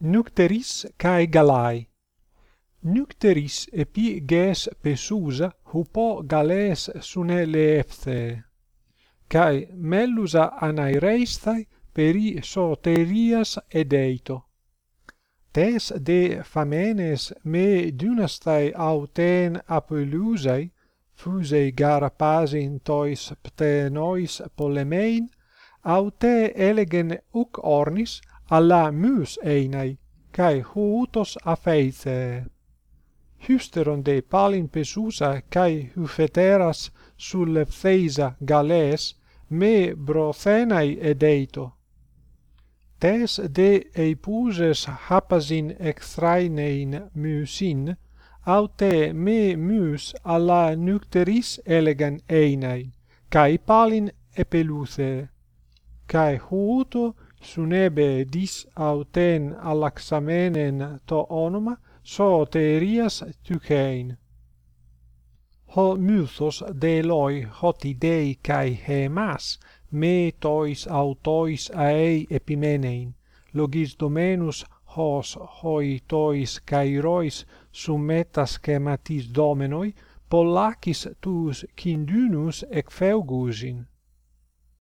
Nucteris cae Galai Nucteris epi ges pesusa hupo gales sune leepthee cae mellusa anaireisthai peri soterias edeito. Tes de famenes me dynastai auten apelusai fusei garapasin tois ptenois polemein aute elegen uk ornis alla mus einai, kai huutos afeithe. Hysteron de palin pesusa kai hufeteras sulle sulleftheisa gales, me brothenai edeito. Tes de eipuses hapasin extrainein musin, aute me mus alla nucteris elegan einai, kai palin epeluthe. kai huuto sunebe dis auten alaxamenen to onoma soterias tykein. Ho mythos de loi hoti dei kai hemas me tois autois aei epimenein logis domenus hos hoi tois kairois summetas schematis domenoi pollakis tus kindunus ec feugusin